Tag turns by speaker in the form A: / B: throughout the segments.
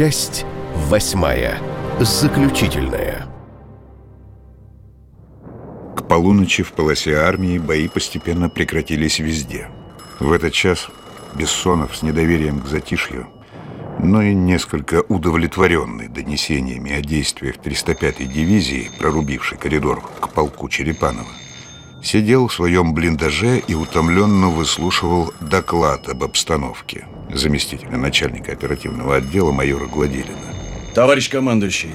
A: Часть восьмая. Заключительная.
B: К полуночи в полосе армии бои постепенно прекратились везде. В этот час Бессонов с недоверием к затишью, но и несколько удовлетворенный донесениями о действиях 305-й дивизии, прорубившей коридор к полку Черепанова, сидел в своем блиндаже и утомленно выслушивал доклад об обстановке – заместителя начальника оперативного отдела майора Гладилина.
C: Товарищ командующий,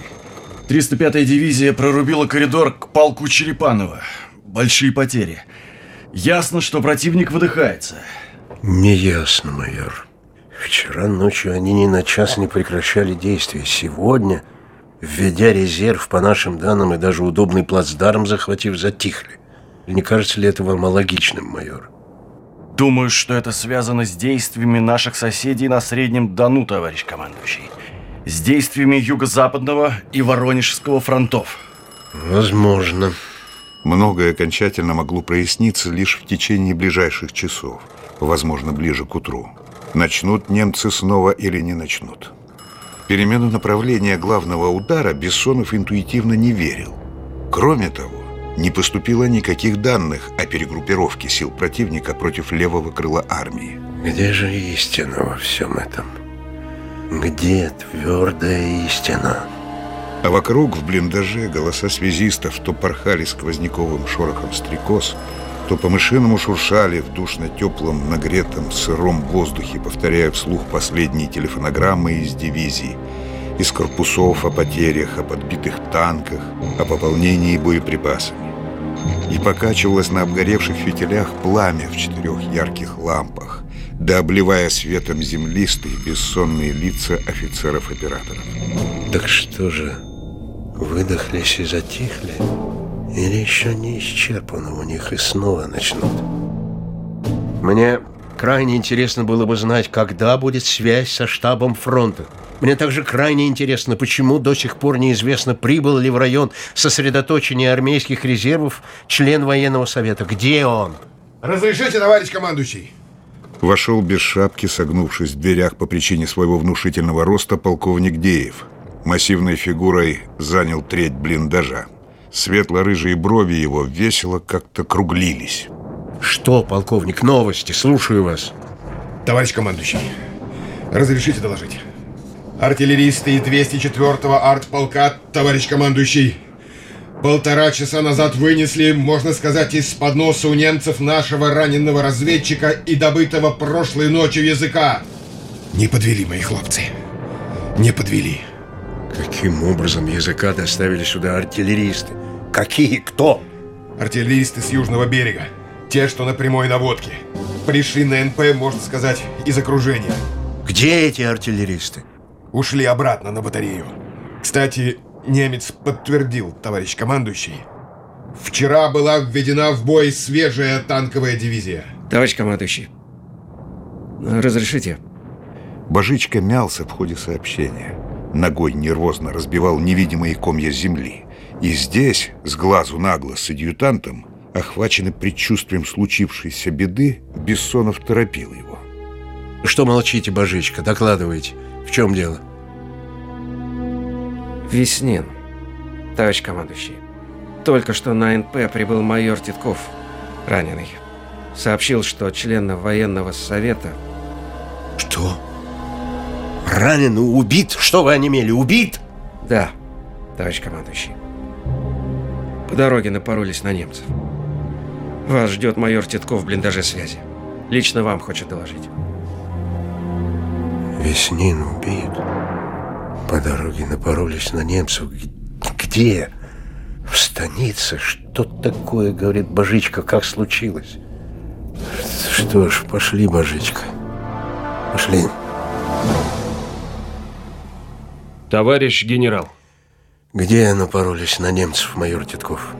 C: 305-я дивизия прорубила коридор к полку Черепанова. Большие потери. Ясно, что противник выдыхается.
D: Не ясно, майор. Вчера ночью они ни на час не прекращали действия. Сегодня, введя резерв, по нашим данным, и даже удобный плацдарм захватив, затихли. Не кажется ли это вам алогичным, майор?
C: Думаю, что это связано с действиями наших соседей на Среднем Дону, товарищ командующий. С действиями Юго-Западного и Воронежского фронтов.
D: Возможно.
B: Многое окончательно могло проясниться лишь в течение ближайших часов. Возможно, ближе к утру. Начнут немцы снова или не начнут. Перемену направления главного удара Бессонов интуитивно не верил. Кроме того, не поступило никаких данных о перегруппировке сил противника против левого крыла армии.
D: Где же истина во всем этом? Где твердая истина?
B: А вокруг в блиндаже голоса связистов то порхали сквозняковым шорохом стрекоз, то по-мышиному шуршали в душно-теплом, нагретом, сыром воздухе, повторяя вслух последние телефонограммы из дивизии – из корпусов о потерях, о подбитых танках, о пополнении боеприпасами и покачивалось на обгоревших фитилях пламя в четырех ярких лампах, да обливая светом землистые бессонные лица офицеров-операторов.
D: Так что же, выдохлись и затихли? Или еще не исчерпано у них и снова начнут? Мне крайне интересно было бы знать, когда будет связь со штабом фронта. Мне также крайне интересно, почему до сих пор неизвестно, прибыл ли в район сосредоточения армейских резервов член военного совета. Где он?
E: Разрешите, товарищ командующий.
B: Вошел без шапки, согнувшись в дверях по причине своего внушительного роста, полковник Деев. Массивной фигурой занял треть блиндажа. Светло-рыжие брови его весело как-то круглились.
D: Что, полковник, новости? Слушаю вас.
E: Товарищ командующий, разрешите доложить. Артиллеристы 204-го артполка, товарищ командующий, полтора часа назад вынесли, можно сказать, из-под носа у немцев нашего раненого разведчика и добытого прошлой ночью языка. Не подвели мои хлопцы. Не подвели.
D: Каким образом языка доставили сюда артиллеристы? Какие? Кто?
E: Артиллеристы с южного берега. Те, что на прямой наводке. Пришли на НП, можно сказать, из окружения.
D: Где эти артиллеристы?
E: ушли обратно на батарею. Кстати, немец подтвердил, товарищ командующий. Вчера была введена в бой свежая танковая дивизия.
F: Товарищ командующий, разрешите?
B: Божичка мялся в ходе сообщения. Ногой нервозно разбивал невидимые комья земли. И здесь, с глазу на глаз с адъютантом, охваченный предчувствием случившейся беды, Бессонов торопил его.
D: «Что молчите, Божичка, докладывайте. В чем дело?
F: Веснин, товарищ командующий. Только что на НП прибыл майор Титков, раненый. Сообщил, что члена военного совета...
D: Что? Раненый убит? Что вы онемели, убит?
F: Да, товарищ командующий. По дороге напоролись на немцев. Вас ждет майор Титков в блиндаже связи. Лично вам хочет доложить
D: веснин убит. По дороге напоролись на немцев. Где? В станице. Что такое, говорит Божичка, как случилось? Что ж, пошли, Божичка. Пошли.
G: Товарищ генерал.
D: Где напоролись на немцев, майор Титков?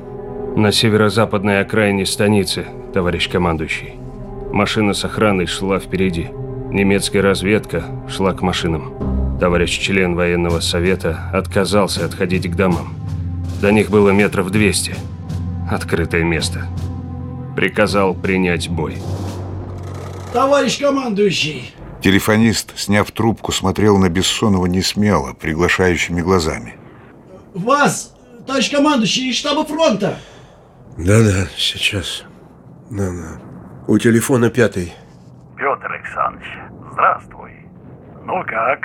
G: На северо-западной окраине станицы, товарищ командующий. Машина с охраной шла впереди немецкой разведка шла к машинам. Товарищ член военного совета отказался отходить к домам. До них было метров 200. Открытое место. Приказал принять бой.
H: Товарищ командующий!
B: Телефонист, сняв трубку, смотрел на Бессонова несмело, приглашающими глазами.
H: Вас, товарищ командующий, из штаба фронта!
D: Да-да, сейчас. Да-да. У телефона пятый.
I: Петр Александрович, здравствуй. Ну как,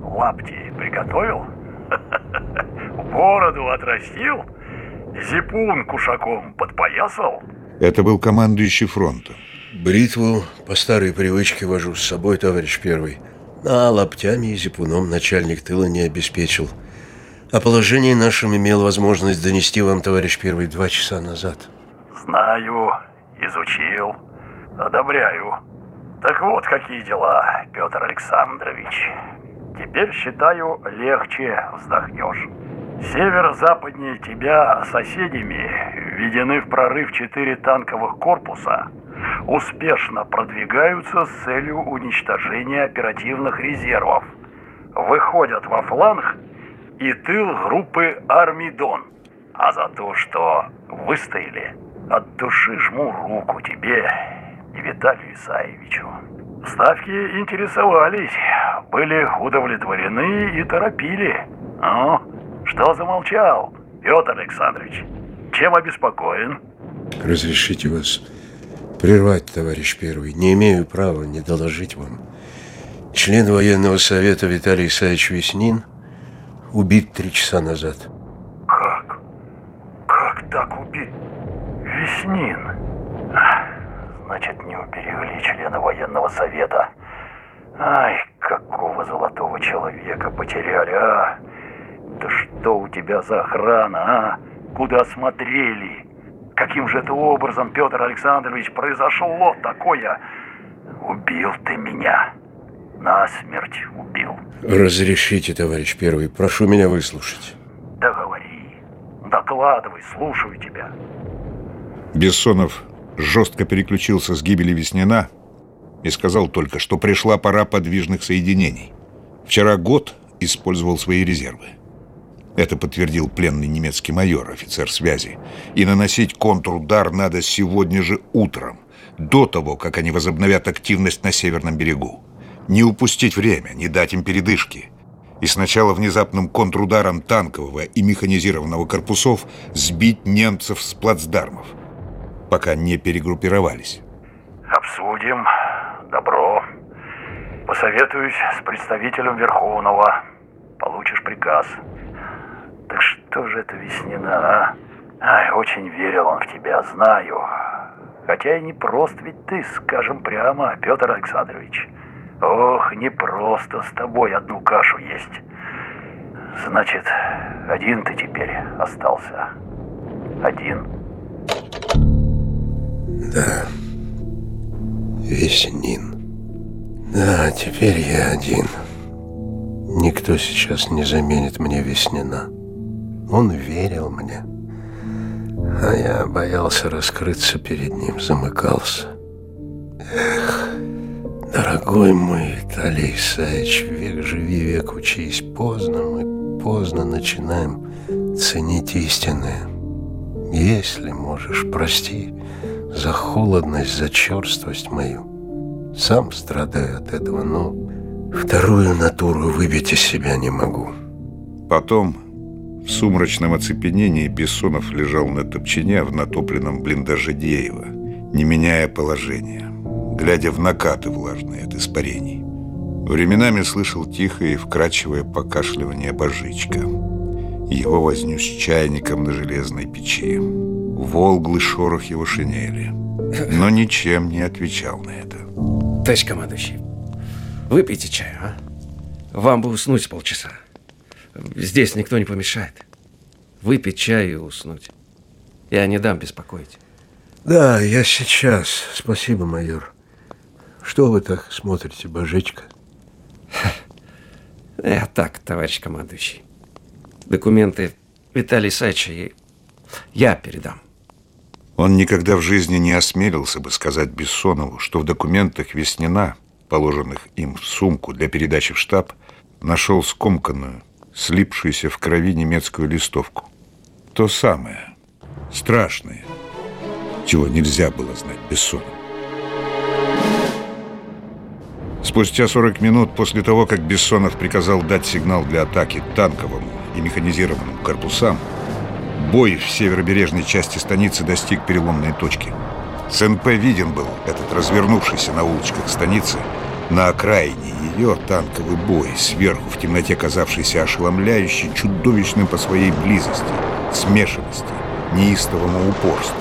I: лапти приготовил? Бороду отрастил? Зипун кушаком подпоясал?
B: Это был командующий фронта.
D: Бритву по старой привычке вожу с собой, товарищ первый. А лаптями и зипуном начальник тыла не обеспечил. О положении нашем имел возможность донести вам, товарищ первый, два часа назад.
I: Знаю, изучил, одобряю. Так вот какие дела, Петр Александрович. Теперь, считаю, легче вздохнешь. Северо-западнее тебя соседями введены в прорыв четыре танковых корпуса, успешно продвигаются с целью уничтожения оперативных резервов, выходят во фланг и тыл группы армий Дон. А за то, что выстояли, от души жму руку тебе тебе так, Исаевичу. Ставки интересовались, были удовлетворены и торопили. Ну, что замолчал, Петр Александрович? Чем обеспокоен?
D: Разрешите вас прервать, товарищ первый. Не имею права не доложить вам. Член военного совета Виталий Исаевич Веснин убит три часа назад.
I: Как? Как так убит? Веснин? Ах значит не уберегли члена военного совета. Ай, какого золотого человека потеряли, а? Да что у тебя за охрана, а? Куда смотрели? Каким же это образом, Петр Александрович, произошло такое? Убил ты меня. на смерть, убил.
D: Разрешите, товарищ первый, прошу меня выслушать.
I: Да говори. Докладывай, слушаю тебя.
B: Бессонов жестко переключился с гибели Веснина и сказал только, что пришла пора подвижных соединений. Вчера год использовал свои резервы. Это подтвердил пленный немецкий майор, офицер связи. И наносить контрудар надо сегодня же утром, до того, как они возобновят активность на северном берегу. Не упустить время, не дать им передышки. И сначала внезапным контрударом танкового и механизированного корпусов сбить немцев с плацдармов – пока не перегруппировались.
I: Обсудим. Добро. Посоветуюсь с представителем Верховного. Получишь приказ. Так что же это Веснина, а? Ай, очень верил он в тебя, знаю. Хотя и не прост ведь ты, скажем прямо, Петр Александрович. Ох, не просто с тобой одну кашу есть. Значит, один ты теперь остался. Один.
D: Да. Весь Да, теперь я один. Никто сейчас не заменит мне Веснина. Он верил мне. А я боялся раскрыться перед ним, замыкался. Эх, дорогой мой Виталий Исаевич, век живи, век учись. Поздно мы, поздно начинаем ценить истинное. Если можешь, прости. Прости за холодность, за черствость мою. Сам страдаю от этого, но вторую натуру выбить из себя не могу.
B: Потом в сумрачном оцепенении Бессонов лежал на топчине в натопленном блиндаже Деева, не меняя положения, глядя в накаты влажные от испарений. Временами слышал тихое и вкрадчивое покашливание божичка. Его возню с чайником на железной печи. Волглы шорох его шинели. Но ничем не отвечал на это.
F: Товарищ командующий, выпейте чаю, а? Вам бы уснуть полчаса. Здесь никто не помешает. Выпить чай и уснуть. Я не дам беспокоить.
D: Да, я сейчас. Спасибо, майор. Что вы так смотрите, божечка?
F: Я так, товарищ командующий. Документы Виталия Исаевича я передам.
B: Он никогда в жизни не осмелился бы сказать Бессонову, что в документах Веснина, положенных им в сумку для передачи в штаб, нашел скомканную, слипшуюся в крови немецкую листовку. То самое, страшное, чего нельзя было знать Бессонову. Спустя 40 минут после того, как Бессонов приказал дать сигнал для атаки танковому и механизированному корпусам, Бой в северобережной части станицы достиг переломной точки. СНП виден был этот развернувшийся на улочках станицы, на окраине ее танковый бой, сверху в темноте казавшийся ошеломляющий, чудовищным по своей близости, смешанности, неистовому упорству.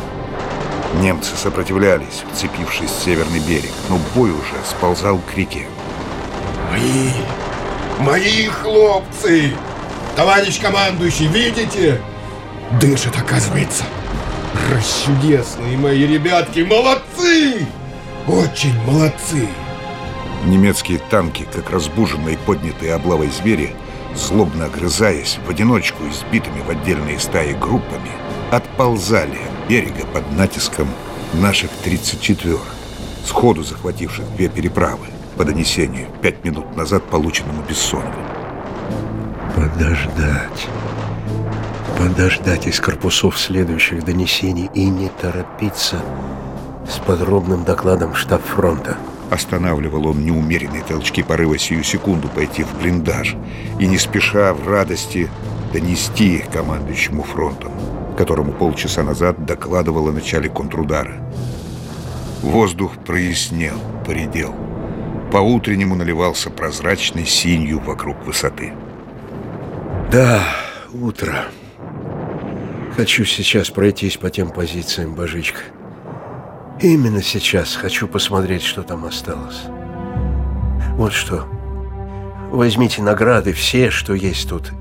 B: Немцы сопротивлялись, вцепившись в северный берег, но бой уже сползал к реке.
E: «Мои! Мои хлопцы! Товарищ командующий, видите? дышит, оказывается. Расчудесные мои ребятки, молодцы! Очень молодцы!
B: Немецкие танки, как разбуженные поднятые облавой звери, злобно огрызаясь в одиночку и сбитыми в отдельные стаи группами, отползали от берега под натиском наших 34 сходу захвативших две переправы, по донесению пять минут назад полученному Бессоновым.
D: Подождать. Подождать из корпусов следующих донесений и не торопиться с подробным докладом штаб фронта.
B: Останавливал он неумеренные толчки порыва сию секунду пойти в блиндаж и не спеша в радости донести их командующему фронтом, которому полчаса назад докладывал о начале контрудара. Воздух прояснел, поредел. По-утреннему наливался прозрачной синью вокруг высоты.
D: Да, утро. Хочу сейчас пройтись по тем позициям, Божичка. Именно сейчас хочу посмотреть, что там осталось. Вот что. Возьмите награды все, что есть тут,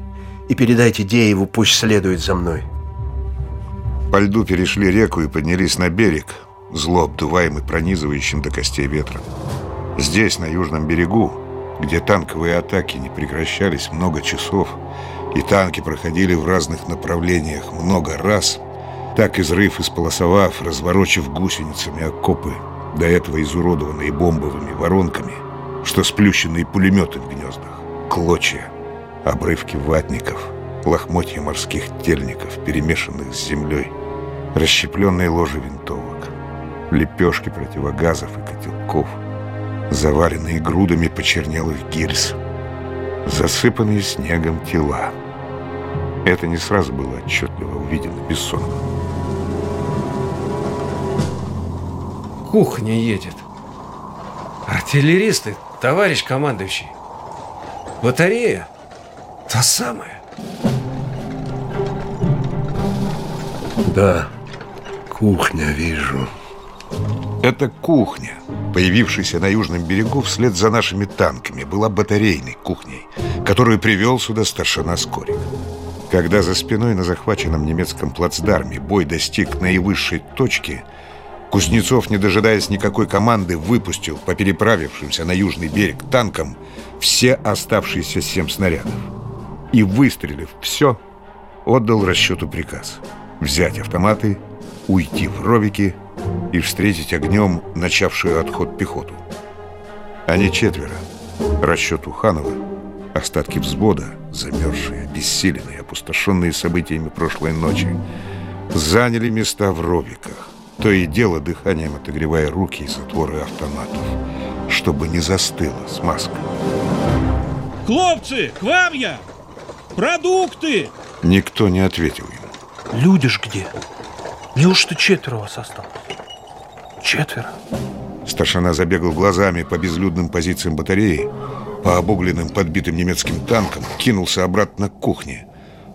D: и передайте Дееву, пусть следует за мной.
B: По льду перешли реку и поднялись на берег, зло обдуваемый пронизывающим до костей ветром. Здесь, на южном берегу, где танковые атаки не прекращались много часов, и танки проходили в разных направлениях. Много раз, так изрыв и сполосовав, разворочив гусеницами окопы, до этого изуродованные бомбовыми воронками, что сплющенные пулеметы в гнездах, клочья, обрывки ватников, лохмотья морских тельников, перемешанных с землей, расщепленные ложи винтовок, лепешки противогазов и котелков, заваленные грудами почернелых гильз — засыпанные снегом тела. Это не сразу было отчетливо увидено бессон.
F: Кухня едет. Артиллеристы, товарищ командующий. Батарея? Та самая.
D: Да, кухня вижу.
B: Это кухня. Появившийся на южном берегу вслед за нашими танками, была батарейной кухней, которую привел сюда старшина Скорик. Когда за спиной на захваченном немецком плацдарме бой достиг наивысшей точки, Кузнецов, не дожидаясь никакой команды, выпустил по переправившимся на южный берег танкам все оставшиеся семь снарядов. И, выстрелив все, отдал расчету приказ взять автоматы, уйти в ровики – и встретить огнем начавшую отход пехоту. Они четверо. Расчет Уханова, остатки взвода, замерзшие, обессиленные, опустошенные событиями прошлой ночи, заняли места в робиках, то и дело дыханием отогревая руки и затворы автоматов, чтобы не застыла смазка.
H: «Хлопцы, к вам я! Продукты!»
B: Никто не ответил ему.
J: «Люди ж где? Неужто четверо вас осталось?» Четверо.
B: Старшина забегал глазами по безлюдным позициям батареи, по обугленным подбитым немецким танкам, кинулся обратно к кухне.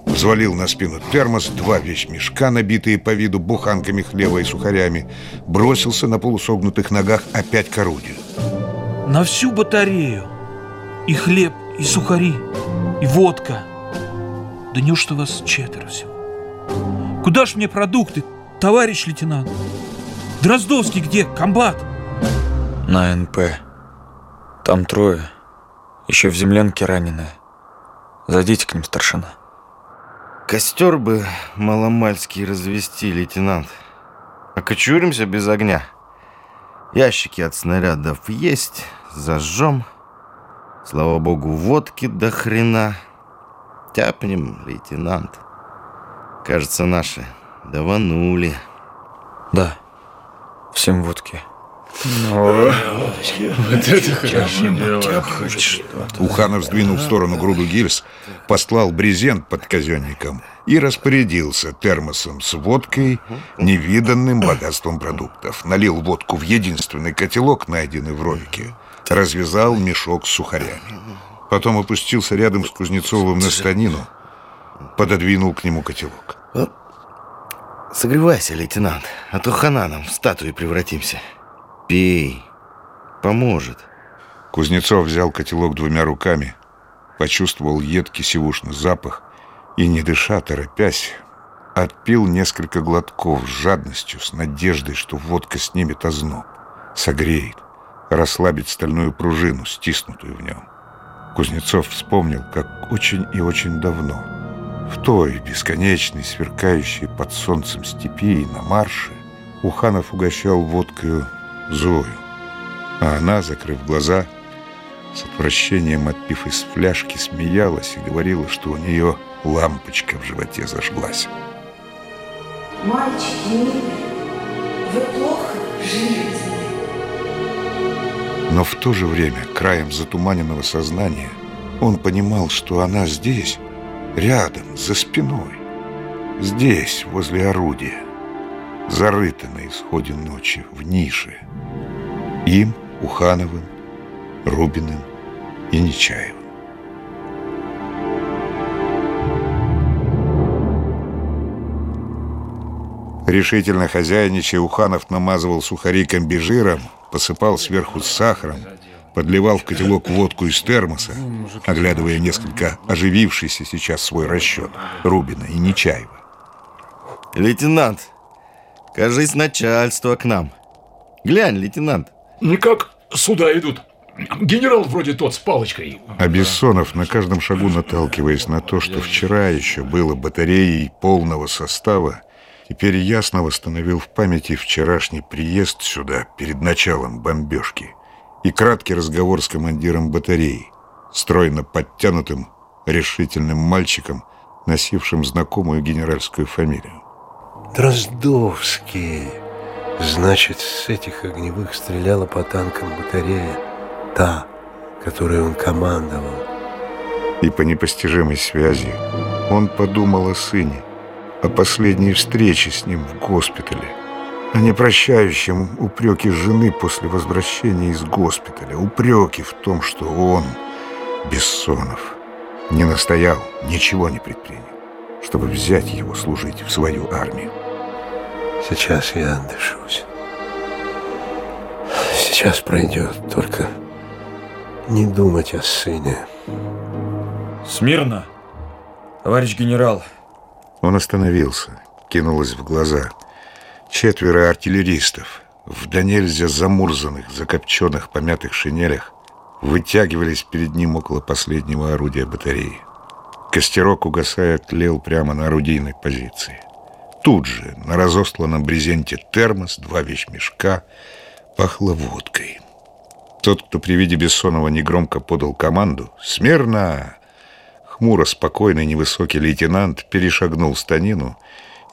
B: Взвалил на спину термос, два вещмешка, набитые по виду буханками хлеба и сухарями, бросился на полусогнутых ногах опять к орудию.
J: На всю батарею. И хлеб, и сухари, и водка. Да неужто вас четверо всего? Куда ж мне продукты, товарищ лейтенант? Дроздовский где? Комбат?
K: На НП. Там трое. Еще в землянке раненые. Зайдите к ним, старшина.
C: Костер бы маломальский развести, лейтенант. Окочуримся без огня. Ящики от снарядов есть, зажжем. Слава богу, водки до хрена. Тяпнем, лейтенант. Кажется, наши даванули.
K: Да всем водки.
B: Уханов сдвинул в сторону груду гильз, послал брезент под казенником и распорядился термосом с водкой, невиданным богатством продуктов. Налил водку в единственный котелок, найденный в ролике, развязал мешок с сухарями. Потом опустился рядом с Кузнецовым на станину, пододвинул к нему котелок.
L: Согревайся, лейтенант, а то хана нам в статуи превратимся. Пей. Поможет.
B: Кузнецов взял котелок двумя руками, почувствовал едкий сивушный запах и, не дыша, торопясь, отпил несколько глотков с жадностью, с надеждой, что водка снимет озноб, согреет, расслабит стальную пружину, стиснутую в нем. Кузнецов вспомнил, как очень и очень давно – в той бесконечной, сверкающей под солнцем степи и на марше Уханов угощал водкою Зою, а она, закрыв глаза, с отвращением отпив из фляжки, смеялась и говорила, что у нее лампочка в животе зажглась.
M: Мальчики, вы плохо живете.
B: Но в то же время, краем затуманенного сознания, он понимал, что она здесь, рядом, за спиной. Здесь, возле орудия, зарыто на исходе ночи в нише. Им, Ухановым, Рубиным и Нечаевым. Решительно хозяйничая, Уханов намазывал сухари комбижиром, посыпал сверху сахаром, подливал в котелок водку из термоса, оглядывая несколько оживившийся сейчас свой расчет Рубина и Нечаева.
L: Лейтенант, кажись, начальство к нам. Глянь, лейтенант.
N: Никак сюда идут. Генерал вроде тот с палочкой.
B: А Бессонов, на каждом шагу наталкиваясь на то, что вчера еще было батареей полного состава, теперь ясно восстановил в памяти вчерашний приезд сюда перед началом бомбежки и краткий разговор с командиром батареи, стройно подтянутым, решительным мальчиком, носившим знакомую генеральскую фамилию.
D: Дроздовский. Значит, с этих огневых стреляла по танкам батарея та, которой он командовал.
B: И по непостижимой связи он подумал о сыне, о последней встрече с ним в госпитале – на непрощающем упреки жены после возвращения из госпиталя, упреки в том, что он, Бессонов, не настоял, ничего не предпринял, чтобы взять его служить в свою армию.
D: Сейчас я дышусь. Сейчас пройдет, только не думать о сыне.
K: Смирно, товарищ генерал.
B: Он остановился, кинулось в глаза – Четверо артиллеристов в до замурзанных, закопченных, помятых шинелях вытягивались перед ним около последнего орудия батареи. Костерок, угасая, тлел прямо на орудийной позиции. Тут же на разосланном брезенте термос, два вещмешка, пахло водкой. Тот, кто при виде Бессонова негромко подал команду «Смирно!», хмуро спокойный невысокий лейтенант перешагнул станину и,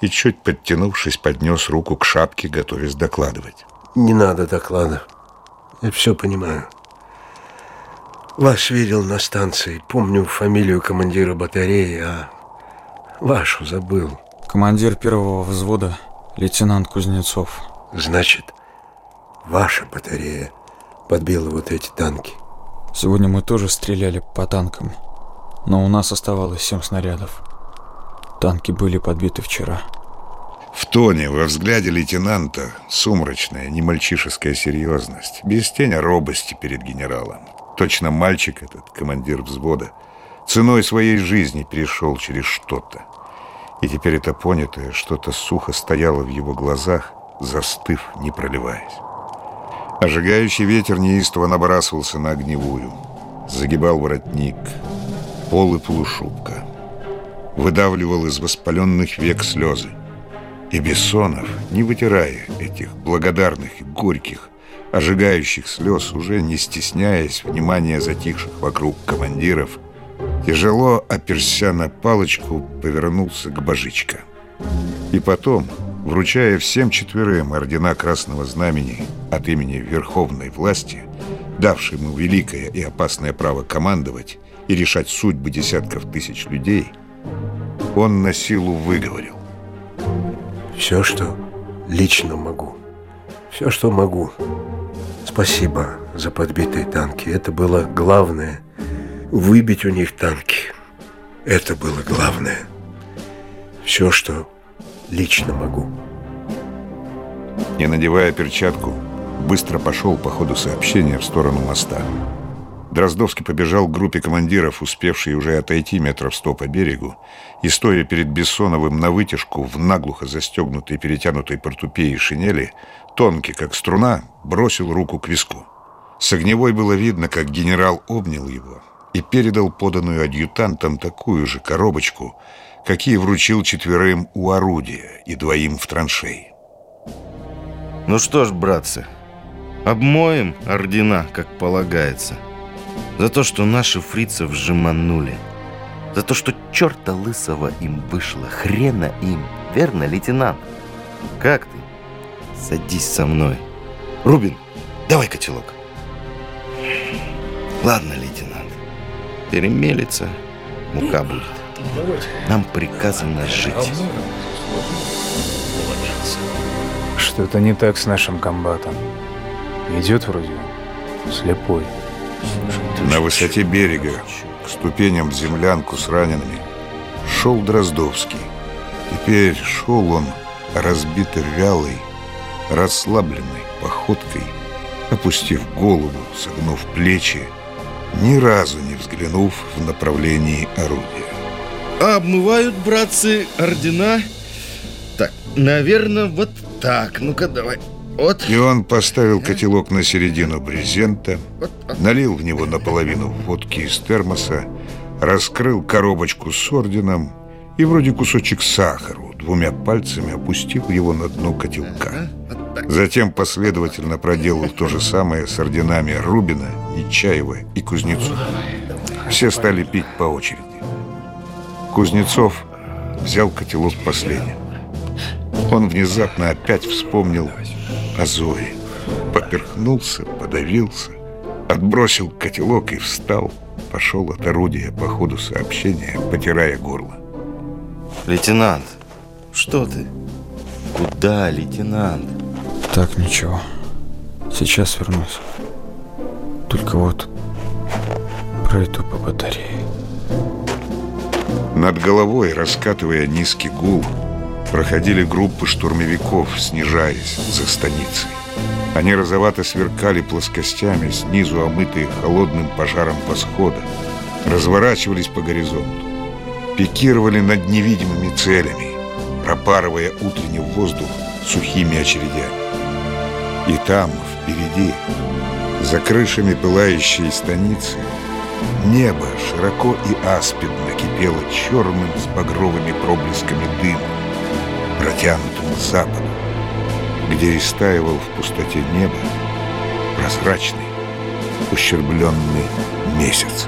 B: и, чуть подтянувшись, поднес руку к шапке, готовясь докладывать.
D: «Не надо доклада. Я все понимаю. Вас видел на станции. Помню фамилию командира батареи, а вашу забыл».
K: Командир первого взвода, лейтенант Кузнецов.
D: «Значит, ваша батарея подбила вот эти танки?»
K: «Сегодня мы тоже стреляли по танкам, но у нас оставалось семь снарядов». Танки были подбиты вчера.
B: В тоне, во взгляде лейтенанта, сумрачная, не мальчишеская серьезность, без тени робости перед генералом. Точно мальчик этот, командир взвода, ценой своей жизни перешел через что-то. И теперь это понятое что-то сухо стояло в его глазах, застыв, не проливаясь. Ожигающий ветер неистово набрасывался на огневую. Загибал воротник, пол и полушубка — выдавливал из воспаленных век слезы. И Бессонов, не вытирая этих благодарных и горьких, ожигающих слез, уже не стесняясь внимания затихших вокруг командиров, тяжело оперся на палочку, повернулся к божичка, И потом, вручая всем четверым ордена Красного Знамени от имени Верховной власти, давшему великое и опасное право командовать и решать судьбы десятков тысяч людей – он на силу выговорил.
D: Все, что лично могу. Все, что могу. Спасибо за подбитые танки. Это было главное. Выбить у них танки. Это было главное. Все, что лично могу.
B: Не надевая перчатку, быстро пошел по ходу сообщения в сторону моста. Дроздовский побежал к группе командиров, успевшей уже отойти метров сто по берегу, и, стоя перед Бессоновым на вытяжку в наглухо застегнутой перетянутой портупеей шинели, тонкий, как струна, бросил руку к виску. С огневой было видно, как генерал обнял его и передал поданную адъютантам такую же коробочку, какие вручил четверым у орудия и двоим в траншеи.
L: «Ну что ж, братцы, обмоем ордена, как полагается», за то, что наши фрицев жеманули, за то, что черта лысого им вышло, хрена им, верно, лейтенант? Как ты? Садись со мной. Рубин, давай котелок. Ладно, лейтенант, перемелится, мука будет. Нам приказано жить.
O: Что-то не так с нашим комбатом. Идет вроде слепой.
B: На высоте берега, к ступеням в землянку с ранеными, шел Дроздовский. Теперь шел он, разбитый вялый, расслабленной походкой, опустив голову, согнув плечи, ни разу не взглянув в направлении орудия.
L: А обмывают, братцы, ордена? Так, наверное, вот так. Ну-ка, давай. Вот.
B: И он поставил котелок на середину брезента, налил в него наполовину водки из термоса, раскрыл коробочку с орденом и вроде кусочек сахару двумя пальцами опустил его на дно котелка. Затем последовательно проделал то же самое с орденами Рубина, Нечаева и Кузнецова. Все стали пить по очереди. Кузнецов взял котелок последним. Он внезапно опять вспомнил на Зои. Поперхнулся, подавился, отбросил котелок и встал. Пошел от орудия по ходу сообщения, потирая горло.
L: Лейтенант, что ты? Куда, лейтенант?
K: Так, ничего. Сейчас вернусь. Только вот пройду по батарее.
B: Над головой, раскатывая низкий гул, проходили группы штурмовиков, снижаясь за станицей. Они розовато сверкали плоскостями, снизу омытые холодным пожаром восхода, разворачивались по горизонту, пикировали над невидимыми целями, пропарывая утренний воздух сухими очередями. И там, впереди, за крышами пылающей станицы, небо широко и аспидно кипело черным с багровыми проблесками дыма протянутому западу, где истаивал в пустоте неба прозрачный, ущербленный месяц.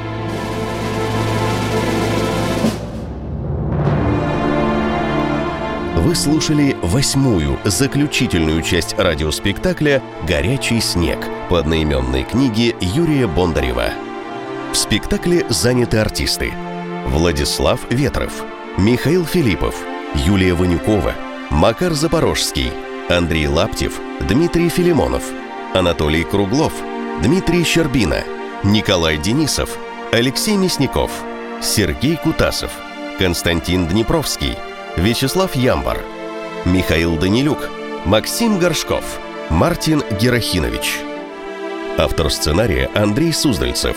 A: Вы слушали восьмую, заключительную часть радиоспектакля «Горячий снег» по одноименной книге Юрия Бондарева. В спектакле заняты артисты Владислав Ветров, Михаил Филиппов – Юлия Ванюкова, Макар Запорожский, Андрей Лаптев, Дмитрий Филимонов, Анатолий Круглов, Дмитрий Щербина, Николай Денисов, Алексей Мясников, Сергей Кутасов, Константин Днепровский, Вячеслав Ямбар, Михаил Данилюк, Максим Горшков, Мартин Герахинович. Автор сценария Андрей Суздальцев.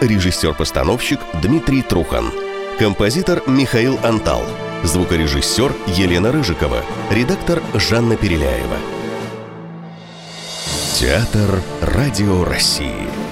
A: Режиссер-постановщик Дмитрий Трухан. Композитор Михаил Антал. Звукорежиссер Елена Рыжикова. Редактор Жанна Переляева. Театр «Радио России».